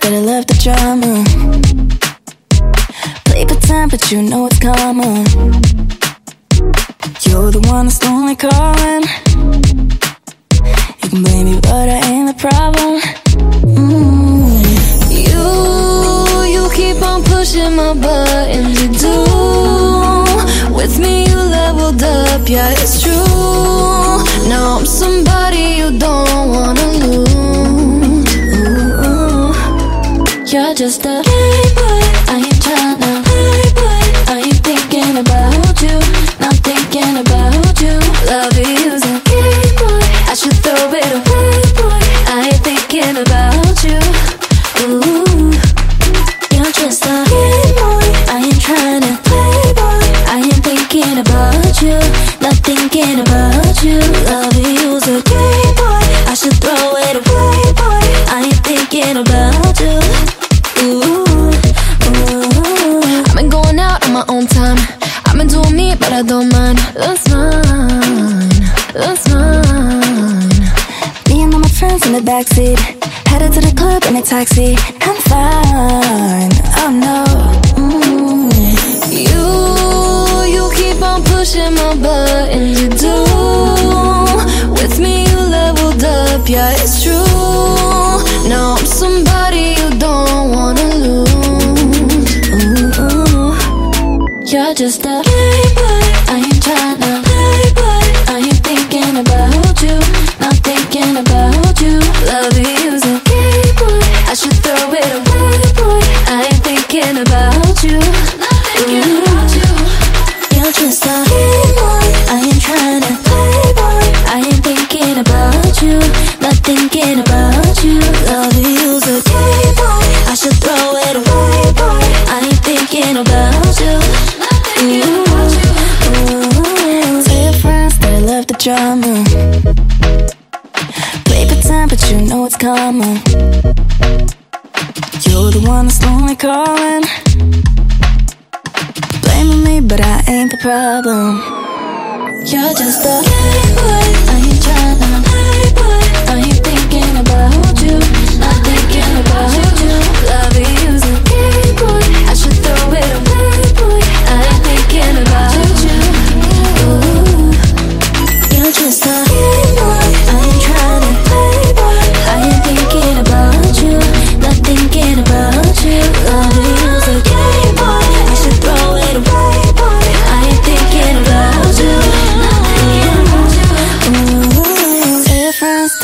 that I love the drama. Play pretend, but you know it's common. You're the one that's only calling. You can blame me, but I ain't the problem. Mm. You, you keep on pushing my buttons. You do. With me, you leveled up. Yeah, it's true. You're just a playboy. I ain't tryna playboy. I ain't thinking about you. Not thinking about you. Love is a game boy. I should throw it away, boy. I ain't thinking about you. Ooh, you're just a game boy. I ain't tryna playboy. I ain't thinking about you. Not thinking about you. Love is a game boy. I should throw I've been doing me, but I don't mind. That's mine. That's mine. Me and all my friends in the backseat. Headed to the club in a taxi. I'm fine. Oh no. Mm. You, you keep on pushing my buttons. You do. With me, you leveled up. Yeah, it's true. You're just a playboy. I ain't tryna playboy. I ain't thinking about you. Not thinking about you. Love is a game boy. I should throw it away, boy. I ain't thinking about you. Not thinking about you. You're just a game boy. I ain't tryna playboy. I ain't thinking about you. Not thinking about you. Love is a game boy. I should throw it away, drama. Play pretend, but you know it's common. You're the one that's only calling. Blaming me, but I ain't the problem. You're just a playboy. I ain't tryna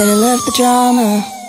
that I love the drama.